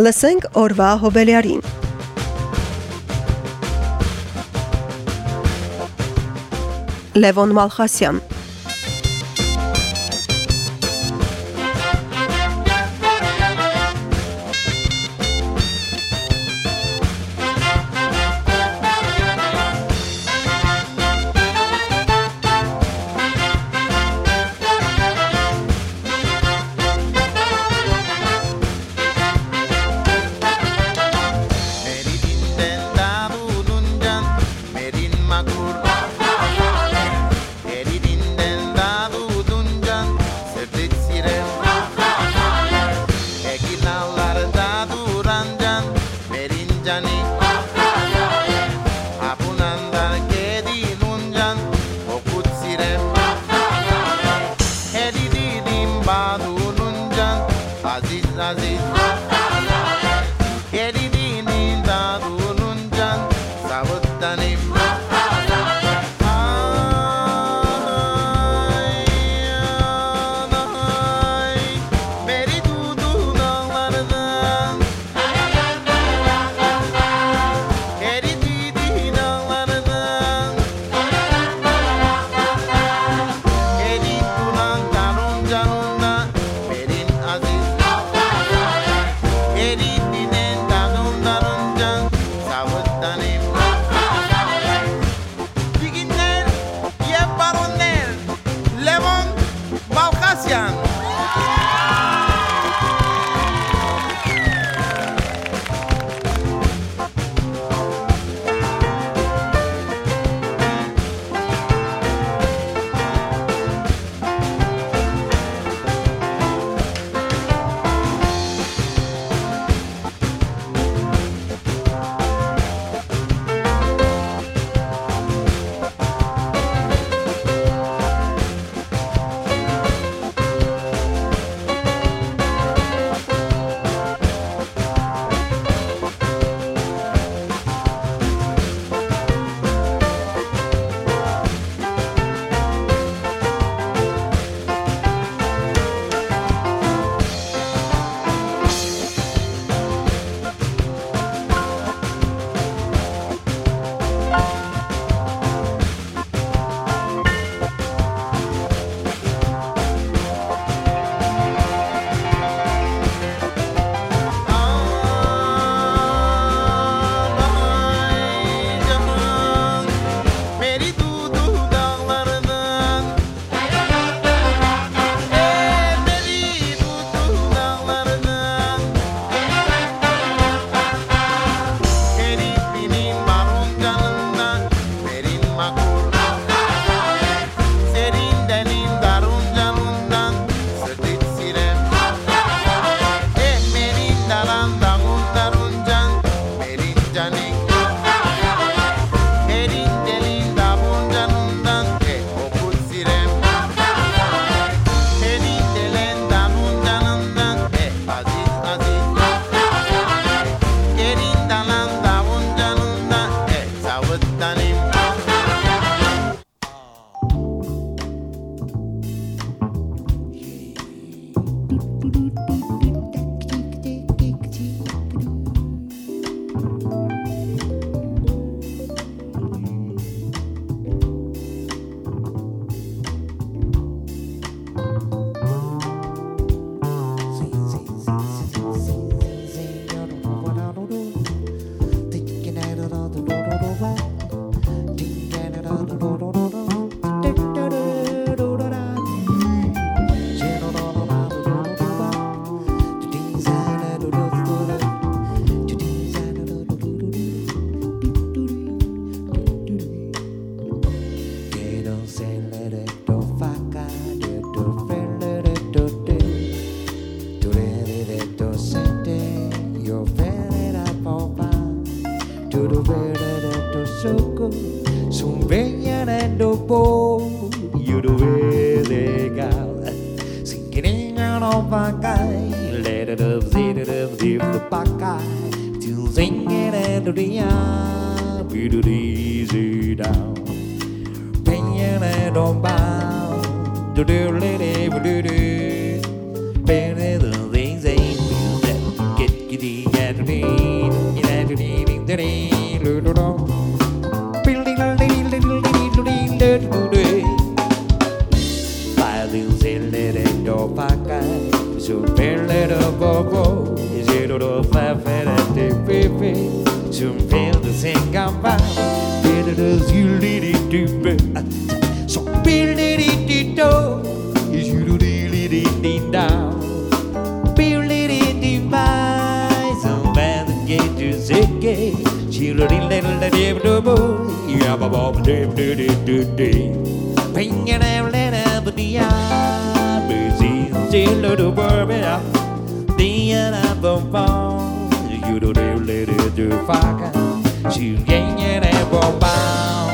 Լսենք օրվա հոբելյարին։ Լևոն Մալխասյան do do it is you do doop so bill diddy do do is you do dee dee dee down bill diddy dee by some bad gate to ziggy she do dee little dee do bo yeah ba ba dee dee dee dee dee ping and I'm little but the eye busy still little bourbon up the end of the phone you do dee dee dee do fuck she ain't yet ever.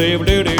do do do